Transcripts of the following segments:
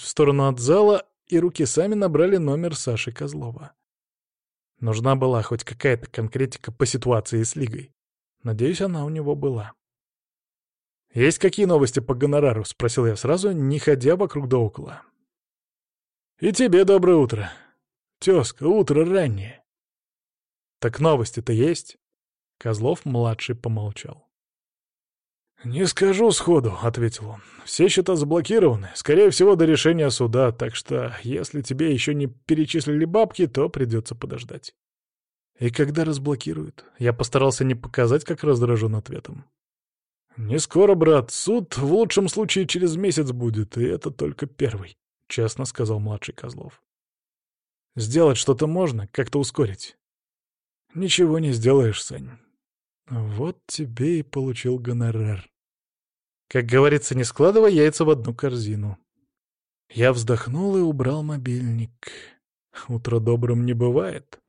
в сторону от зала, и руки сами набрали номер Саши Козлова. Нужна была хоть какая-то конкретика по ситуации с Лигой. Надеюсь, она у него была. «Есть какие новости по гонорару?» — спросил я сразу, не ходя вокруг да около. «И тебе доброе утро. Тезка, утро раннее». «Так новости-то есть?» Козлов-младший помолчал. «Не скажу сходу», — ответил он. «Все счета заблокированы, скорее всего, до решения суда, так что, если тебе еще не перечислили бабки, то придется подождать». «И когда разблокируют?» Я постарался не показать, как раздражен ответом. «Не скоро, брат. Суд в лучшем случае через месяц будет, и это только первый», — честно сказал младший Козлов. «Сделать что-то можно, как-то ускорить». «Ничего не сделаешь, Сань. Вот тебе и получил гонорар. Как говорится, не складывай яйца в одну корзину. Я вздохнул и убрал мобильник. Утро добрым не бывает.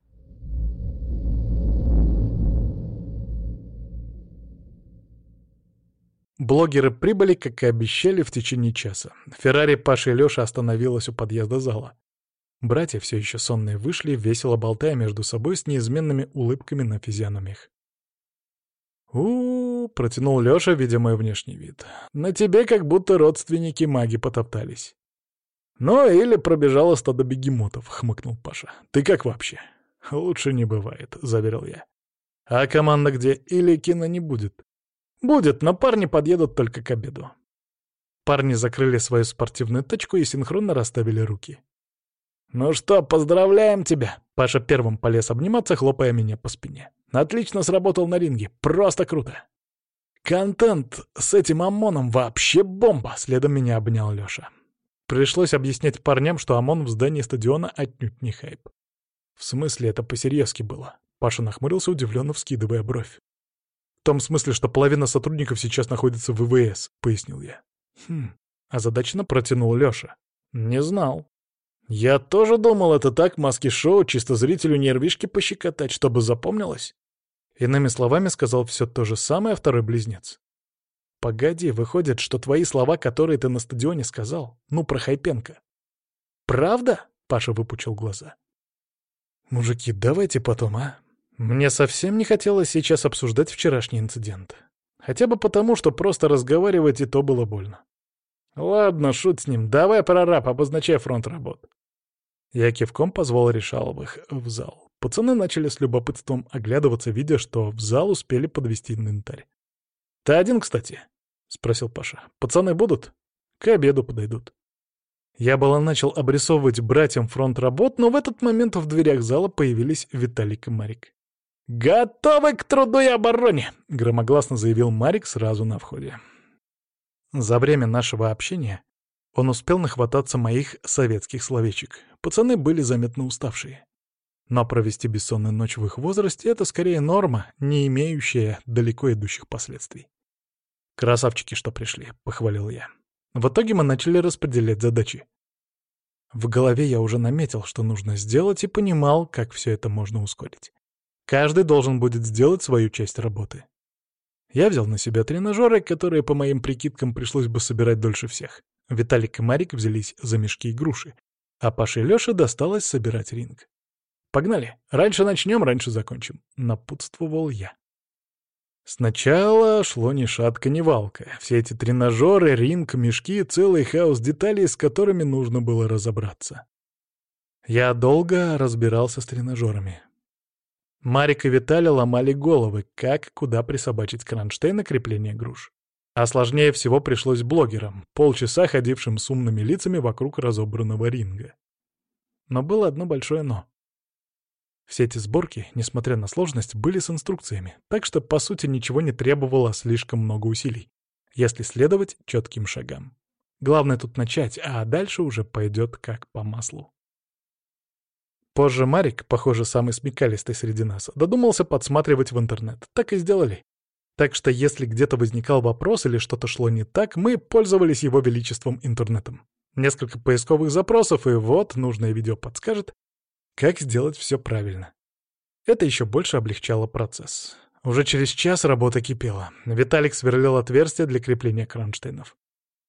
Блогеры прибыли, как и обещали, в течение часа. Феррари Паши и Лёша остановилась у подъезда зала. Братья, все еще сонные, вышли, весело болтая между собой с неизменными улыбками на физиономиях у, протянул Лёша, видя мой внешний вид. «На тебе как будто родственники маги потоптались». «Ну, или пробежало стадо бегемотов», — хмыкнул Паша. «Ты как вообще?» «Лучше не бывает», — заверил я. «А команда где? Или кино не будет?» «Будет, но парни подъедут только к обеду». Парни закрыли свою спортивную тачку и синхронно расставили руки. «Ну что, поздравляем тебя!» Паша первым полез обниматься, хлопая меня по спине. Отлично сработал на ринге. Просто круто. Контент с этим ОМОНом вообще бомба, следом меня обнял Лёша. Пришлось объяснять парням, что ОМОН в здании стадиона отнюдь не хайп. В смысле, это по-серьезки было. Паша нахмурился, удивленно вскидывая бровь. В том смысле, что половина сотрудников сейчас находится в ВВС, пояснил я. Хм, озадаченно протянул Лёша. Не знал. Я тоже думал, это так маски-шоу, чисто зрителю нервишки пощекотать, чтобы запомнилось. Иными словами, сказал все то же самое второй близнец. «Погоди, выходит, что твои слова, которые ты на стадионе сказал, ну, про Хайпенко». «Правда?» — Паша выпучил глаза. «Мужики, давайте потом, а? Мне совсем не хотелось сейчас обсуждать вчерашний инцидент. Хотя бы потому, что просто разговаривать и то было больно. Ладно, шут с ним, давай прораб, обозначай фронт работ». Я кивком позвал Решаловых в зал. Пацаны начали с любопытством оглядываться, видя, что в зал успели подвести инвентарь. «Ты один, кстати?» — спросил Паша. «Пацаны будут?» «К обеду подойдут». Я было начал обрисовывать братьям фронт работ, но в этот момент в дверях зала появились Виталик и Марик. «Готовы к труду и обороне!» — громогласно заявил Марик сразу на входе. За время нашего общения он успел нахвататься моих советских словечек. Пацаны были заметно уставшие. Но провести бессонную ночь в их возрасте — это скорее норма, не имеющая далеко идущих последствий. «Красавчики, что пришли», — похвалил я. В итоге мы начали распределять задачи. В голове я уже наметил, что нужно сделать, и понимал, как все это можно ускорить. Каждый должен будет сделать свою часть работы. Я взял на себя тренажеры, которые, по моим прикидкам, пришлось бы собирать дольше всех. Виталик и Марик взялись за мешки и груши, а Паше и Лёше досталось собирать ринг. Погнали. Раньше начнем, раньше закончим. Напутствовал я. Сначала шло ни шатка, ни валка. Все эти тренажеры, ринг, мешки, целый хаос деталей, с которыми нужно было разобраться. Я долго разбирался с тренажерами. Марик и Виталий ломали головы, как куда присобачить кронштейн и крепление груш. А сложнее всего пришлось блогерам, полчаса ходившим с умными лицами вокруг разобранного ринга. Но было одно большое «но». Все эти сборки, несмотря на сложность, были с инструкциями, так что, по сути, ничего не требовало слишком много усилий, если следовать четким шагам. Главное тут начать, а дальше уже пойдет как по маслу. Позже Марик, похоже, самый смекалистый среди нас, додумался подсматривать в интернет. Так и сделали. Так что если где-то возникал вопрос или что-то шло не так, мы пользовались его величеством интернетом. Несколько поисковых запросов, и вот нужное видео подскажет, как сделать все правильно. Это еще больше облегчало процесс. Уже через час работа кипела. Виталик сверлил отверстия для крепления кронштейнов.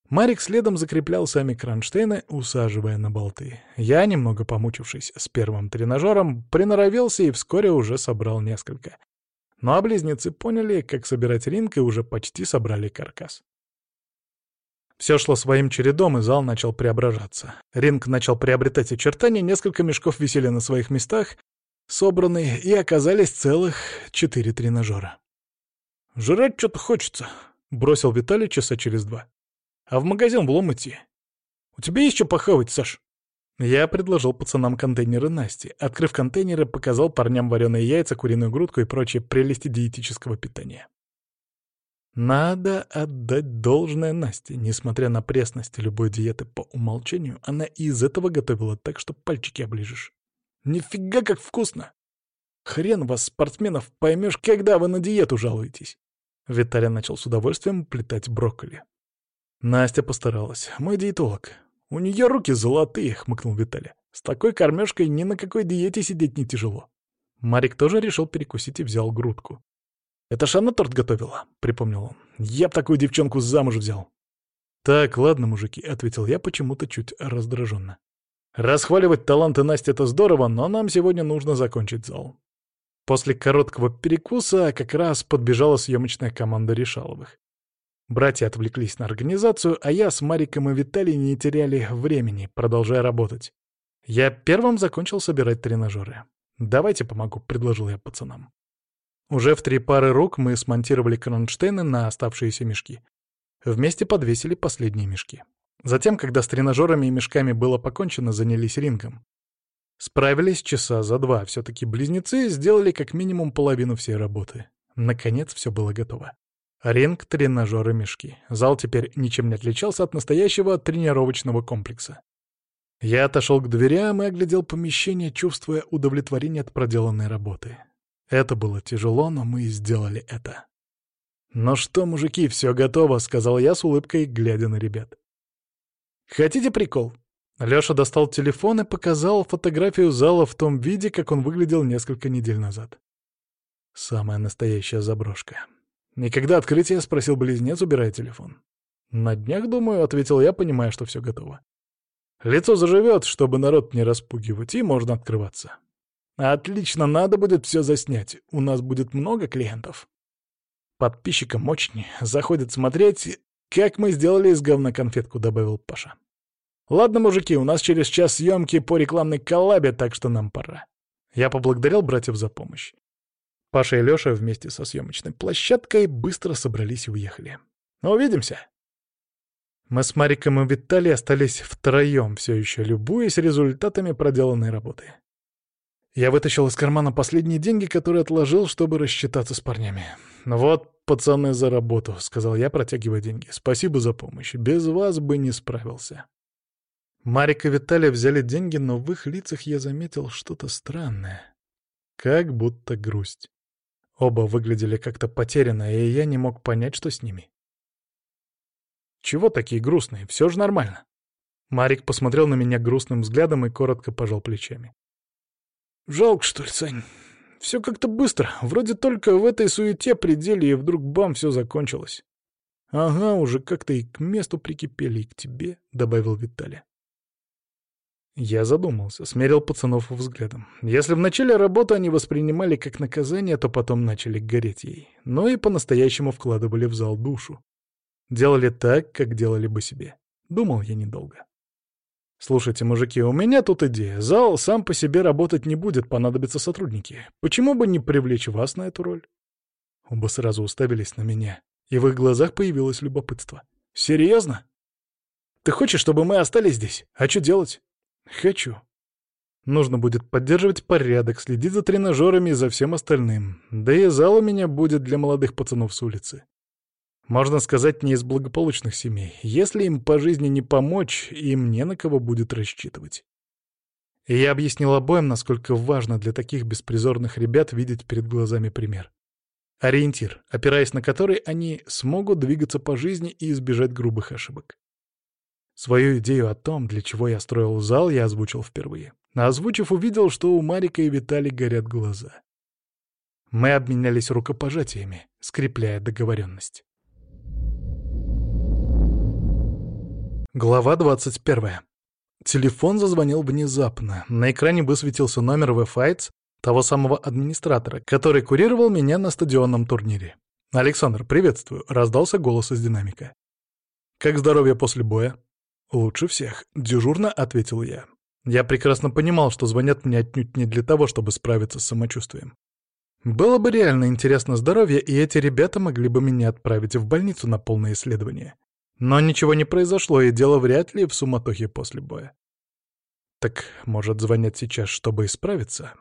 Марик следом закреплял сами кронштейны, усаживая на болты. Я, немного помучившись с первым тренажером, приноровился и вскоре уже собрал несколько. Ну а близнецы поняли, как собирать ринг, и уже почти собрали каркас. Все шло своим чередом, и зал начал преображаться. Ринг начал приобретать очертания, несколько мешков висели на своих местах, собранные, и оказались целых четыре тренажера. «Жрать что-то хочется», — бросил Виталий часа через два. «А в магазин в лом идти. У тебя есть что похавать, Саш?» Я предложил пацанам контейнеры Насти. Открыв контейнеры, показал парням вареные яйца, куриную грудку и прочие прелести диетического питания. Надо отдать должное Насте. Несмотря на пресность любой диеты по умолчанию, она и из этого готовила так, что пальчики оближешь. Нифига как вкусно! Хрен вас, спортсменов, поймешь, когда вы на диету жалуетесь. Виталий начал с удовольствием плетать брокколи. Настя постаралась. Мой диетолог. У нее руки золотые, хмыкнул Виталий. С такой кормежкой ни на какой диете сидеть не тяжело. Марик тоже решил перекусить и взял грудку. «Это ж она торт готовила», — припомнил он. «Я б такую девчонку замуж взял». «Так, ладно, мужики», — ответил я почему-то чуть раздраженно. «Расхваливать таланты Насти — это здорово, но нам сегодня нужно закончить зал». После короткого перекуса как раз подбежала съемочная команда Решаловых. Братья отвлеклись на организацию, а я с Мариком и Виталием не теряли времени, продолжая работать. Я первым закончил собирать тренажеры. «Давайте помогу», — предложил я пацанам. Уже в три пары рук мы смонтировали кронштейны на оставшиеся мешки. Вместе подвесили последние мешки. Затем, когда с тренажерами и мешками было покончено, занялись рингом. Справились часа за два. Все-таки близнецы сделали как минимум половину всей работы. Наконец все было готово. Ринг, тренажеры, мешки. Зал теперь ничем не отличался от настоящего тренировочного комплекса. Я отошел к дверям и оглядел помещение, чувствуя удовлетворение от проделанной работы. Это было тяжело, но мы сделали это. «Ну что, мужики, все готово», — сказал я с улыбкой, глядя на ребят. «Хотите прикол?» Лёша достал телефон и показал фотографию зала в том виде, как он выглядел несколько недель назад. Самая настоящая заброшка. «И когда открытие?» — спросил близнец, убирая телефон. «На днях, думаю», — ответил я, понимая, что все готово. «Лицо заживет, чтобы народ не распугивать, и можно открываться». Отлично, надо будет все заснять. У нас будет много клиентов. Подписчикам очень заходят смотреть, как мы сделали из говна конфетку, добавил Паша. Ладно, мужики, у нас через час съемки по рекламной коллабе, так что нам пора. Я поблагодарил братьев за помощь. Паша и Лёша вместе со съемочной площадкой быстро собрались и уехали. Увидимся. Мы с Мариком и Виталий остались втроем, все еще любуясь результатами проделанной работы. Я вытащил из кармана последние деньги, которые отложил, чтобы рассчитаться с парнями. «Вот, пацаны, за работу», — сказал я, протягивая деньги. «Спасибо за помощь. Без вас бы не справился». Марик и Виталий взяли деньги, но в их лицах я заметил что-то странное. Как будто грусть. Оба выглядели как-то потерянно, и я не мог понять, что с ними. «Чего такие грустные? Все же нормально». Марик посмотрел на меня грустным взглядом и коротко пожал плечами. Жалко, что ли, Сань? Все как-то быстро. Вроде только в этой суете предели, и вдруг бам, все закончилось. Ага, уже как-то и к месту прикипели, и к тебе, — добавил Виталий. Я задумался, смерил пацанов взглядом. Если в начале работы они воспринимали как наказание, то потом начали гореть ей. Но и по-настоящему вкладывали в зал душу. Делали так, как делали бы себе. Думал я недолго. «Слушайте, мужики, у меня тут идея. Зал сам по себе работать не будет, понадобятся сотрудники. Почему бы не привлечь вас на эту роль?» Оба сразу уставились на меня, и в их глазах появилось любопытство. «Серьезно? Ты хочешь, чтобы мы остались здесь? А что делать?» «Хочу. Нужно будет поддерживать порядок, следить за тренажерами и за всем остальным. Да и зал у меня будет для молодых пацанов с улицы. Можно сказать, не из благополучных семей. Если им по жизни не помочь, им не на кого будет рассчитывать. И я объяснил обоим, насколько важно для таких беспризорных ребят видеть перед глазами пример. Ориентир, опираясь на который они смогут двигаться по жизни и избежать грубых ошибок. Свою идею о том, для чего я строил зал, я озвучил впервые. А озвучив, увидел, что у Марика и Витали горят глаза. Мы обменялись рукопожатиями, скрепляя договоренность. Глава 21. Телефон зазвонил внезапно. На экране высветился номер VFights, того самого администратора, который курировал меня на стадионном турнире. «Александр, приветствую», — раздался голос из динамика. «Как здоровье после боя?» «Лучше всех», — дежурно ответил я. Я прекрасно понимал, что звонят мне отнюдь не для того, чтобы справиться с самочувствием. Было бы реально интересно здоровье, и эти ребята могли бы меня отправить в больницу на полное исследование. Но ничего не произошло, и дело вряд ли в суматохе после боя. Так, может, звонят сейчас, чтобы исправиться?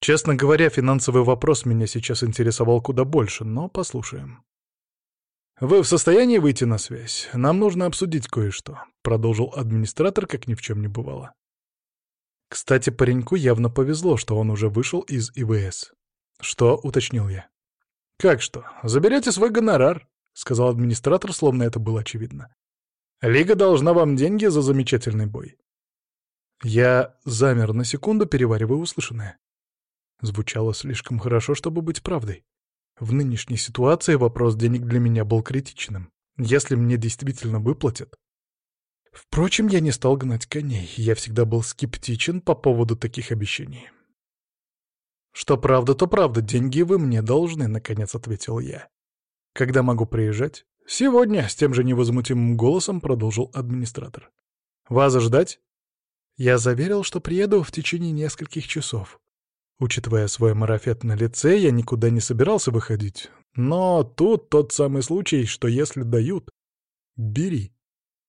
Честно говоря, финансовый вопрос меня сейчас интересовал куда больше, но послушаем. «Вы в состоянии выйти на связь? Нам нужно обсудить кое-что», — продолжил администратор, как ни в чем не бывало. Кстати, пареньку явно повезло, что он уже вышел из ИВС. «Что?» — уточнил я. «Как что? Заберете свой гонорар. — сказал администратор, словно это было очевидно. «Лига должна вам деньги за замечательный бой». Я замер на секунду, переваривая услышанное. Звучало слишком хорошо, чтобы быть правдой. В нынешней ситуации вопрос денег для меня был критичным. Если мне действительно выплатят... Впрочем, я не стал гнать коней. Я всегда был скептичен по поводу таких обещаний. «Что правда, то правда. Деньги вы мне должны», — наконец ответил я. «Когда могу приезжать?» «Сегодня», — с тем же невозмутимым голосом продолжил администратор. «Вас ждать?» Я заверил, что приеду в течение нескольких часов. Учитывая свой марафет на лице, я никуда не собирался выходить. Но тут тот самый случай, что если дают — бери.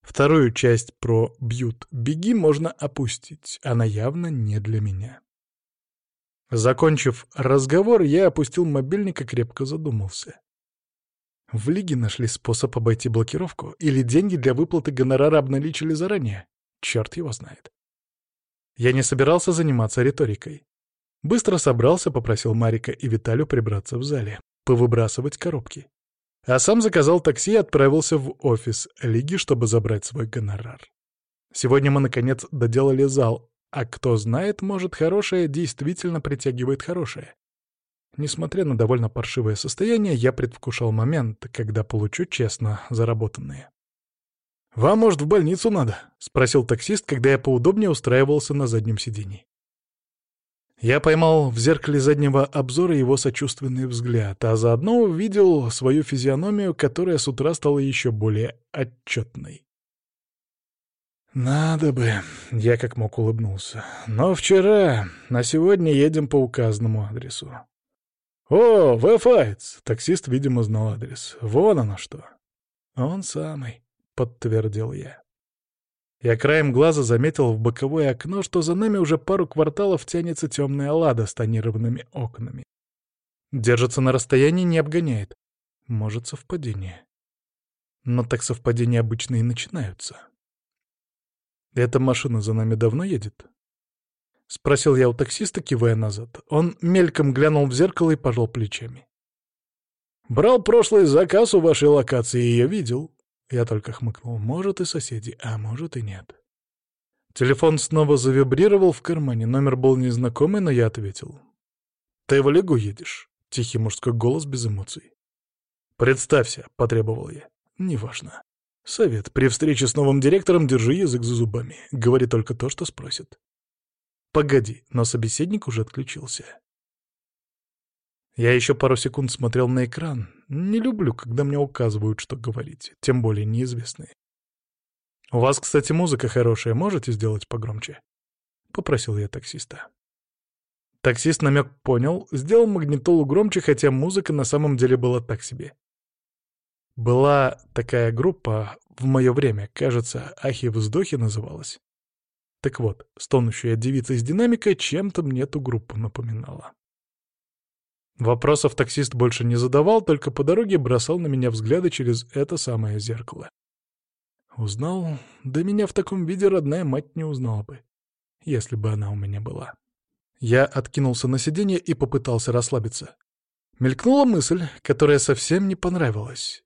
Вторую часть про «бьют, беги» можно опустить, она явно не для меня. Закончив разговор, я опустил мобильник и крепко задумался. В лиге нашли способ обойти блокировку, или деньги для выплаты гонорара обналичили заранее. Черт его знает. Я не собирался заниматься риторикой. Быстро собрался, попросил Марика и Виталю прибраться в зале, повыбрасывать коробки. А сам заказал такси и отправился в офис лиги, чтобы забрать свой гонорар. Сегодня мы, наконец, доделали зал, а кто знает, может, хорошее действительно притягивает хорошее. Несмотря на довольно паршивое состояние, я предвкушал момент, когда получу честно заработанные. «Вам, может, в больницу надо?» — спросил таксист, когда я поудобнее устраивался на заднем сиденье. Я поймал в зеркале заднего обзора его сочувственный взгляд, а заодно увидел свою физиономию, которая с утра стала еще более отчетной. «Надо бы», — я как мог улыбнулся. «Но вчера, на сегодня едем по указанному адресу. «О, Вэфайтс!» — таксист, видимо, знал адрес. «Вон оно что!» «Он самый», — подтвердил я. Я краем глаза заметил в боковое окно, что за нами уже пару кварталов тянется темная лада с тонированными окнами. Держится на расстоянии, не обгоняет. Может, совпадение. Но так совпадения обычно и начинаются. Эта машина за нами давно едет? — спросил я у таксиста, кивая назад. Он мельком глянул в зеркало и пожал плечами. «Брал прошлый заказ у вашей локации и ее видел». Я только хмыкнул. «Может, и соседи, а может, и нет». Телефон снова завибрировал в кармане. Номер был незнакомый, но я ответил. «Ты в Олегу едешь?» — тихий мужской голос без эмоций. «Представься», — потребовал я. «Неважно. Совет. При встрече с новым директором держи язык за зубами. Говори только то, что спросит». «Погоди», но собеседник уже отключился. Я еще пару секунд смотрел на экран. Не люблю, когда мне указывают, что говорить, тем более неизвестные. «У вас, кстати, музыка хорошая, можете сделать погромче?» — попросил я таксиста. Таксист намек понял, сделал магнитолу громче, хотя музыка на самом деле была так себе. Была такая группа в мое время, кажется, «Ахи-вздохи» называлась. Так вот, стонущая девица из динамика чем-то мне ту группу напоминала. Вопросов таксист больше не задавал, только по дороге бросал на меня взгляды через это самое зеркало. Узнал? Да меня в таком виде родная мать не узнала бы, если бы она у меня была. Я откинулся на сиденье и попытался расслабиться. Мелькнула мысль, которая совсем не понравилась.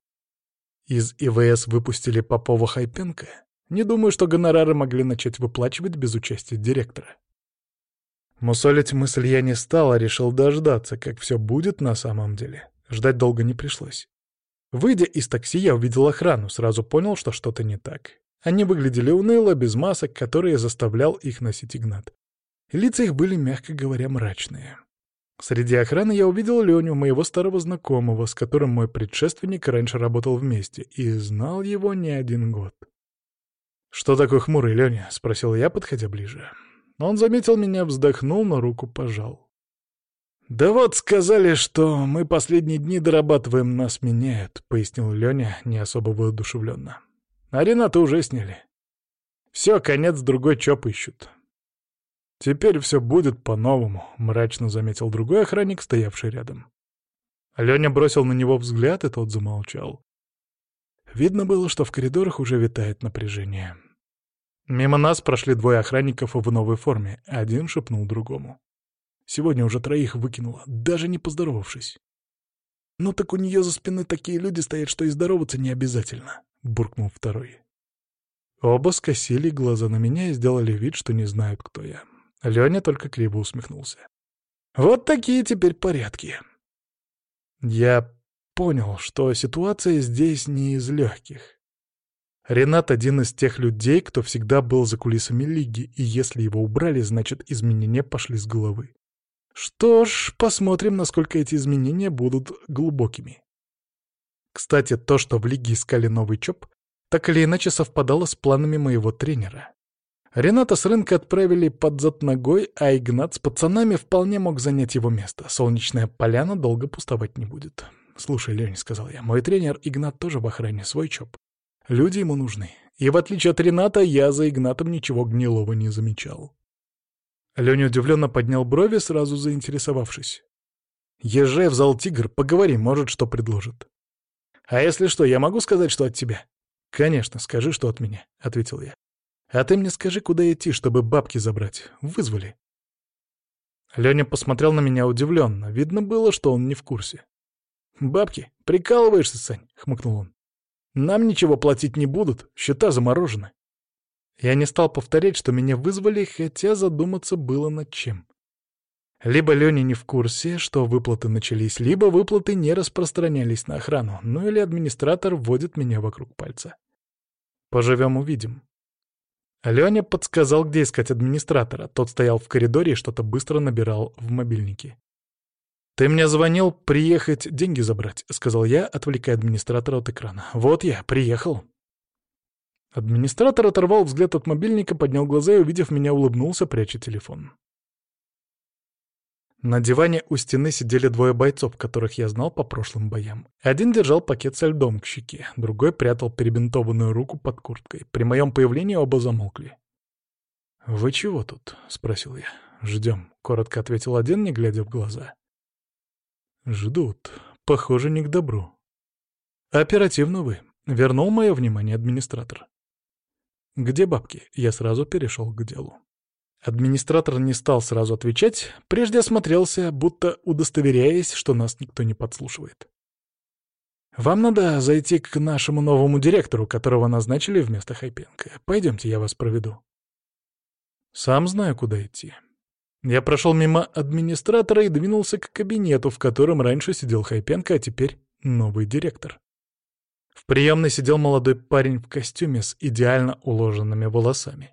Из ИВС выпустили Попова-Хайпенко. Не думаю, что гонорары могли начать выплачивать без участия директора. Мусолить мысль я не стал, а решил дождаться, как все будет на самом деле. Ждать долго не пришлось. Выйдя из такси, я увидел охрану, сразу понял, что что-то не так. Они выглядели уныло, без масок, которые заставлял их носить Игнат. лица их были, мягко говоря, мрачные. Среди охраны я увидел Леню, моего старого знакомого, с которым мой предшественник раньше работал вместе, и знал его не один год. «Что такое хмурый, Леня?» — спросил я, подходя ближе. Он заметил меня, вздохнул, но руку пожал. «Да вот сказали, что мы последние дни дорабатываем, нас меняют», — пояснил Леня, не особо воодушевленно. «А Рената уже сняли. Все, конец, другой чоп ищут. «Теперь все будет по-новому», — мрачно заметил другой охранник, стоявший рядом. Леня бросил на него взгляд, и тот замолчал. Видно было, что в коридорах уже витает напряжение. Мимо нас прошли двое охранников в новой форме, один шепнул другому. Сегодня уже троих выкинула, даже не поздоровавшись. «Ну так у нее за спиной такие люди стоят, что и здороваться не обязательно», — буркнул второй. Оба скосили глаза на меня и сделали вид, что не знают, кто я. Леня только криво усмехнулся. «Вот такие теперь порядки». Я понял, что ситуация здесь не из легких. Ренат один из тех людей, кто всегда был за кулисами лиги, и если его убрали, значит, изменения пошли с головы. Что ж, посмотрим, насколько эти изменения будут глубокими. Кстати, то, что в лиге искали новый ЧОП, так или иначе совпадало с планами моего тренера. Рената с рынка отправили под зад ногой, а Игнат с пацанами вполне мог занять его место. Солнечная поляна долго пустовать не будет. «Слушай, Лень», — сказал я, — «мой тренер Игнат тоже в охране, свой ЧОП. Люди ему нужны. И в отличие от Рената, я за Игнатом ничего гнилого не замечал». Леня удивленно поднял брови, сразу заинтересовавшись. «Езжай в зал «Тигр», поговори, может, что предложит». «А если что, я могу сказать, что от тебя?» «Конечно, скажи, что от меня», — ответил я. А ты мне скажи, куда идти, чтобы бабки забрать. Вызвали. Леня посмотрел на меня удивленно. Видно было, что он не в курсе. «Бабки? Прикалываешься, Сань?» — хмыкнул он. «Нам ничего платить не будут, счета заморожены». Я не стал повторять, что меня вызвали, хотя задуматься было над чем. Либо Леня не в курсе, что выплаты начались, либо выплаты не распространялись на охрану, ну или администратор вводит меня вокруг пальца. Поживем — увидим. Леня подсказал, где искать администратора. Тот стоял в коридоре и что-то быстро набирал в мобильнике. «Ты мне звонил приехать деньги забрать», — сказал я, отвлекая администратора от экрана. «Вот я, приехал». Администратор оторвал взгляд от мобильника, поднял глаза и, увидев меня, улыбнулся, пряча телефон. На диване у стены сидели двое бойцов, которых я знал по прошлым боям. Один держал пакет со льдом к щеке, другой прятал перебинтованную руку под курткой. При моем появлении оба замолкли. «Вы чего тут?» — спросил я. «Ждем», — коротко ответил один, не глядя в глаза. «Ждут. Похоже, не к добру». «Оперативно вы», — вернул мое внимание администратор. «Где бабки?» — я сразу перешел к делу. Администратор не стал сразу отвечать, прежде осмотрелся, будто удостоверяясь, что нас никто не подслушивает. «Вам надо зайти к нашему новому директору, которого назначили вместо Хайпенко. Пойдемте, я вас проведу». «Сам знаю, куда идти». Я прошел мимо администратора и двинулся к кабинету, в котором раньше сидел Хайпенко, а теперь новый директор. В приемной сидел молодой парень в костюме с идеально уложенными волосами.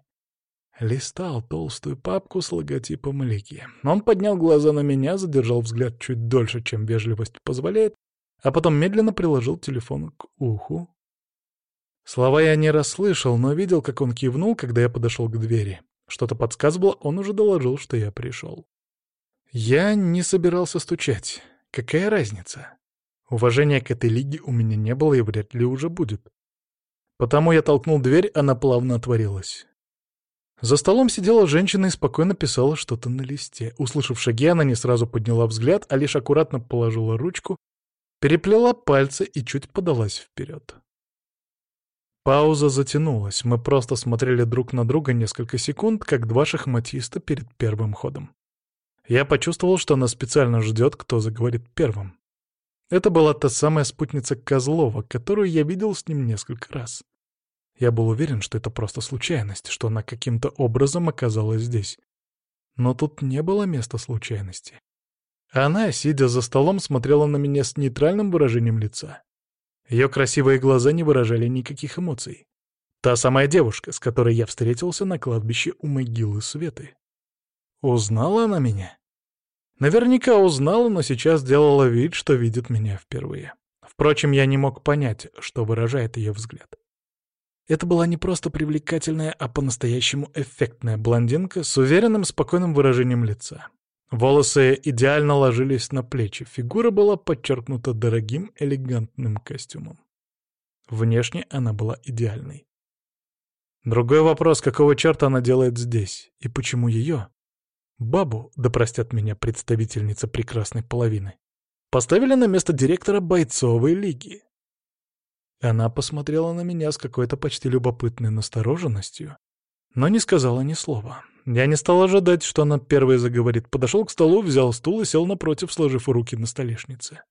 Листал толстую папку с логотипом Лики. Он поднял глаза на меня, задержал взгляд чуть дольше, чем вежливость позволяет, а потом медленно приложил телефон к уху. Слова я не расслышал, но видел, как он кивнул, когда я подошел к двери. Что-то подсказывало, он уже доложил, что я пришел. Я не собирался стучать. Какая разница? Уважения к этой лиге у меня не было и вряд ли уже будет. Потому я толкнул дверь, она плавно отворилась. За столом сидела женщина и спокойно писала что-то на листе. Услышав шаги, она не сразу подняла взгляд, а лишь аккуратно положила ручку, переплела пальцы и чуть подалась вперед. Пауза затянулась. Мы просто смотрели друг на друга несколько секунд, как два шахматиста перед первым ходом. Я почувствовал, что она специально ждет, кто заговорит первым. Это была та самая спутница Козлова, которую я видел с ним несколько раз. Я был уверен, что это просто случайность, что она каким-то образом оказалась здесь. Но тут не было места случайности. Она, сидя за столом, смотрела на меня с нейтральным выражением лица. Ее красивые глаза не выражали никаких эмоций. Та самая девушка, с которой я встретился на кладбище у могилы Светы. Узнала она меня? Наверняка узнала, но сейчас делала вид, что видит меня впервые. Впрочем, я не мог понять, что выражает ее взгляд. Это была не просто привлекательная, а по-настоящему эффектная блондинка с уверенным, спокойным выражением лица. Волосы идеально ложились на плечи, фигура была подчеркнута дорогим, элегантным костюмом. Внешне она была идеальной. Другой вопрос, какого черта она делает здесь, и почему ее, бабу, да простят меня представительница прекрасной половины, поставили на место директора бойцовой лиги. Она посмотрела на меня с какой-то почти любопытной настороженностью, но не сказала ни слова. Я не стал ожидать, что она первой заговорит. Подошел к столу, взял стул и сел напротив, сложив руки на столешнице.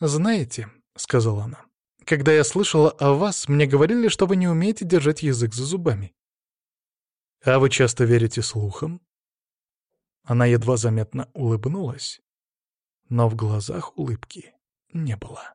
«Знаете», — сказала она, — «когда я слышала о вас, мне говорили, что вы не умеете держать язык за зубами». «А вы часто верите слухам?» Она едва заметно улыбнулась, но в глазах улыбки не было.